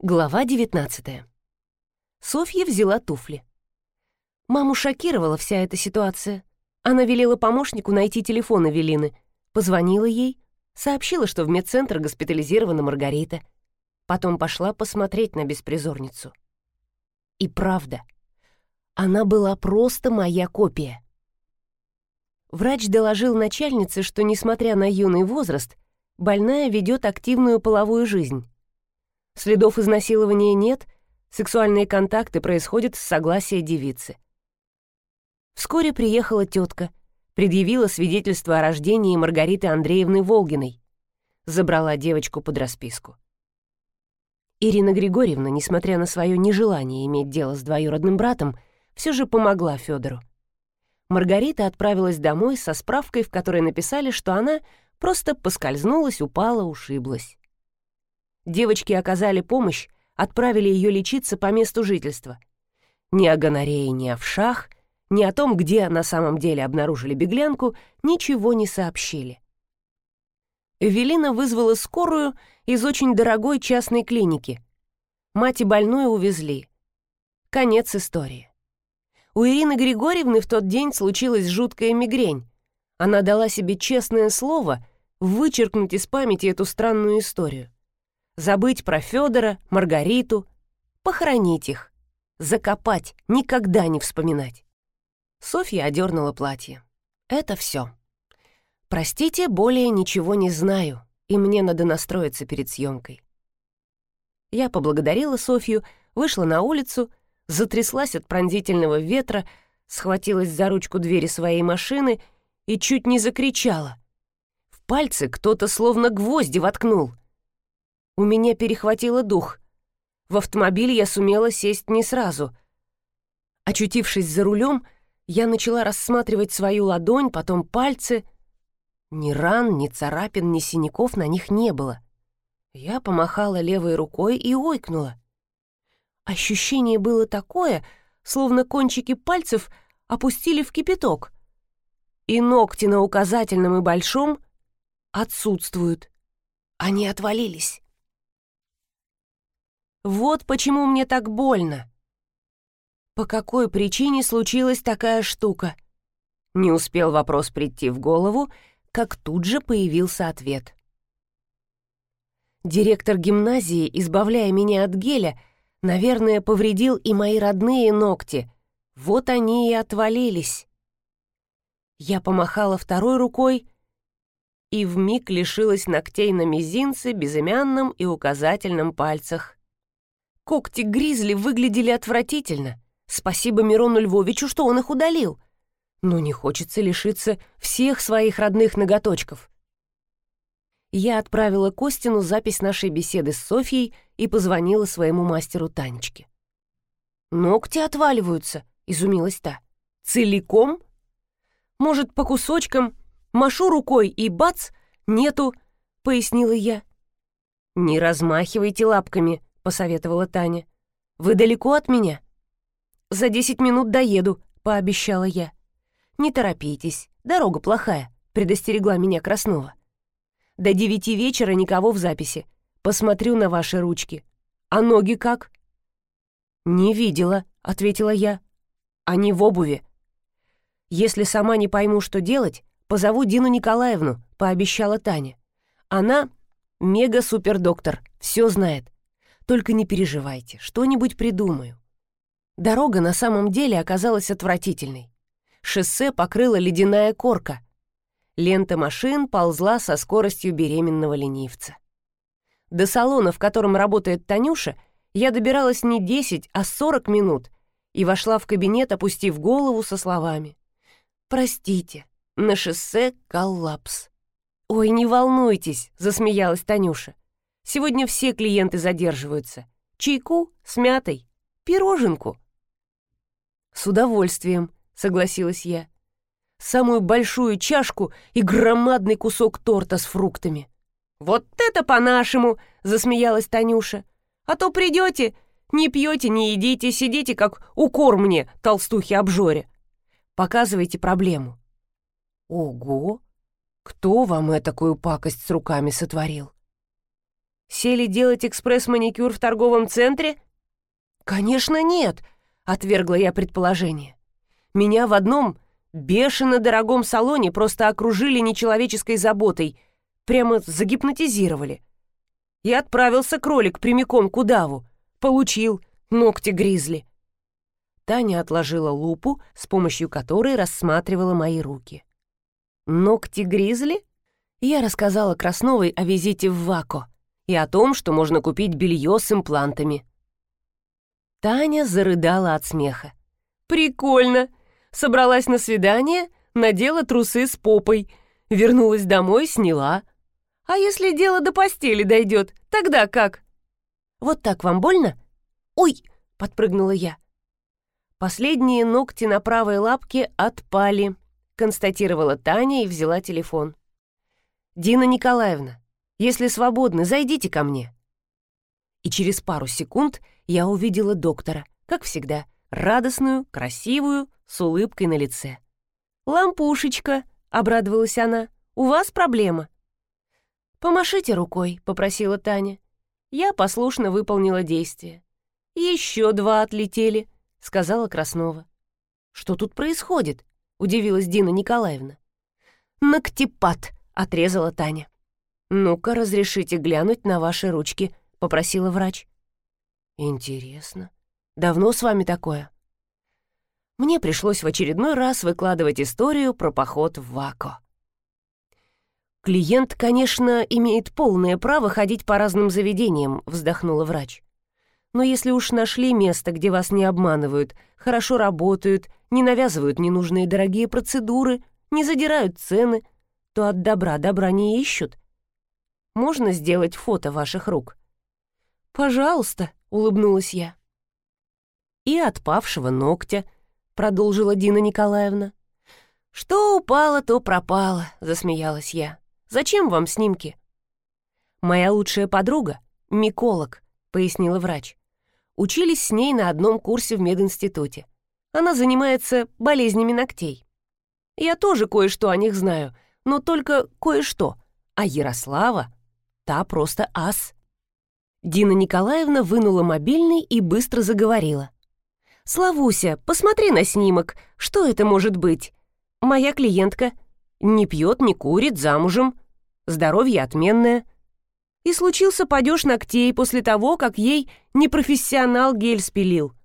Глава 19 Софья взяла туфли. Маму шокировала вся эта ситуация. Она велела помощнику найти телефон Эвелины, позвонила ей, сообщила, что в медцентр госпитализирована Маргарита. Потом пошла посмотреть на беспризорницу. И правда, она была просто моя копия. Врач доложил начальнице, что, несмотря на юный возраст, больная ведет активную половую жизнь. Следов изнасилования нет, сексуальные контакты происходят с согласия девицы. Вскоре приехала тетка, предъявила свидетельство о рождении Маргариты Андреевны Волгиной, забрала девочку под расписку. Ирина Григорьевна, несмотря на свое нежелание иметь дело с двоюродным братом, все же помогла Федору. Маргарита отправилась домой со справкой, в которой написали, что она просто поскользнулась, упала, ушиблась. Девочки оказали помощь, отправили ее лечиться по месту жительства. Ни о гонорее, ни о вшах, ни о том, где на самом деле обнаружили беглянку, ничего не сообщили. Эвелина вызвала скорую из очень дорогой частной клиники. Мать и больную увезли. Конец истории. У Ирины Григорьевны в тот день случилась жуткая мигрень. Она дала себе честное слово вычеркнуть из памяти эту странную историю забыть про Федора, Маргариту, похоронить их, закопать, никогда не вспоминать. Софья одернула платье. Это все. Простите, более ничего не знаю, и мне надо настроиться перед съемкой. Я поблагодарила Софью, вышла на улицу, затряслась от пронзительного ветра, схватилась за ручку двери своей машины и чуть не закричала. В пальцы кто-то словно гвозди воткнул — у меня перехватило дух. В автомобиль я сумела сесть не сразу. Очутившись за рулем, я начала рассматривать свою ладонь, потом пальцы. Ни ран, ни царапин, ни синяков на них не было. Я помахала левой рукой и ойкнула. Ощущение было такое, словно кончики пальцев опустили в кипяток. И ногти на указательном и большом отсутствуют. Они отвалились. Вот почему мне так больно. По какой причине случилась такая штука? Не успел вопрос прийти в голову, как тут же появился ответ. Директор гимназии, избавляя меня от геля, наверное, повредил и мои родные ногти. Вот они и отвалились. Я помахала второй рукой и вмиг лишилась ногтей на мизинце, безымянном и указательном пальцах. Когти гризли выглядели отвратительно. Спасибо Мирону Львовичу, что он их удалил. Но не хочется лишиться всех своих родных ноготочков. Я отправила Костину запись нашей беседы с Софьей и позвонила своему мастеру Танечке. «Ногти отваливаются», — изумилась та. «Целиком? Может, по кусочкам? Машу рукой и бац, нету», — пояснила я. «Не размахивайте лапками», посоветовала Таня. «Вы далеко от меня?» «За десять минут доеду», — пообещала я. «Не торопитесь, дорога плохая», — предостерегла меня Краснова. «До девяти вечера никого в записи. Посмотрю на ваши ручки. А ноги как?» «Не видела», — ответила я. «Они в обуви». «Если сама не пойму, что делать, позову Дину Николаевну», — пообещала Таня. «Она мега-супер-доктор, все знает. Только не переживайте, что-нибудь придумаю. Дорога на самом деле оказалась отвратительной. Шоссе покрыла ледяная корка. Лента машин ползла со скоростью беременного ленивца. До салона, в котором работает Танюша, я добиралась не 10, а 40 минут и вошла в кабинет, опустив голову со словами. «Простите, на шоссе коллапс». «Ой, не волнуйтесь», — засмеялась Танюша. Сегодня все клиенты задерживаются. Чайку с мятой, пироженку. С удовольствием, согласилась я. Самую большую чашку и громадный кусок торта с фруктами. Вот это по-нашему, засмеялась Танюша. А то придете, не пьете, не едите, сидите как укор мне, толстухи обжоре. Показывайте проблему. Ого! Кто вам этакую пакость с руками сотворил? Сели делать экспресс-маникюр в торговом центре? Конечно, нет, отвергла я предположение. Меня в одном бешено дорогом салоне просто окружили нечеловеческой заботой, прямо загипнотизировали. И отправился кролик прямиком к удаву. Получил ногти гризли. Таня отложила лупу, с помощью которой рассматривала мои руки. «Ногти гризли?» Я рассказала Красновой о визите в Вако и о том, что можно купить белье с имплантами. Таня зарыдала от смеха. «Прикольно! Собралась на свидание, надела трусы с попой, вернулась домой, сняла. А если дело до постели дойдет, тогда как?» «Вот так вам больно?» «Ой!» — подпрыгнула я. Последние ногти на правой лапке отпали, констатировала Таня и взяла телефон. «Дина Николаевна, если свободны, зайдите ко мне». И через пару секунд я увидела доктора, как всегда, радостную, красивую, с улыбкой на лице. «Лампушечка», — обрадовалась она, — «у вас проблема». «Помашите рукой», — попросила Таня. Я послушно выполнила действие. Еще два отлетели — сказала Краснова. «Что тут происходит?» — удивилась Дина Николаевна. «Ногтепад!» — отрезала Таня. «Ну-ка, разрешите глянуть на ваши ручки», — попросила врач. «Интересно. Давно с вами такое?» Мне пришлось в очередной раз выкладывать историю про поход в Вако. «Клиент, конечно, имеет полное право ходить по разным заведениям», — вздохнула врач. Но если уж нашли место, где вас не обманывают, хорошо работают, не навязывают ненужные дорогие процедуры, не задирают цены, то от добра добра не ищут. Можно сделать фото ваших рук? «Пожалуйста», — улыбнулась я. «И отпавшего ногтя», — продолжила Дина Николаевна. «Что упало, то пропало», — засмеялась я. «Зачем вам снимки?» «Моя лучшая подруга — миколог», — пояснила врач учились с ней на одном курсе в мединституте. Она занимается болезнями ногтей. Я тоже кое-что о них знаю, но только кое-что. А Ярослава, та просто ас. Дина Николаевна вынула мобильный и быстро заговорила. «Славуся, посмотри на снимок. Что это может быть? Моя клиентка. Не пьет, не курит, замужем. Здоровье отменное и случился падеж ногтей после того, как ей непрофессионал гель спилил.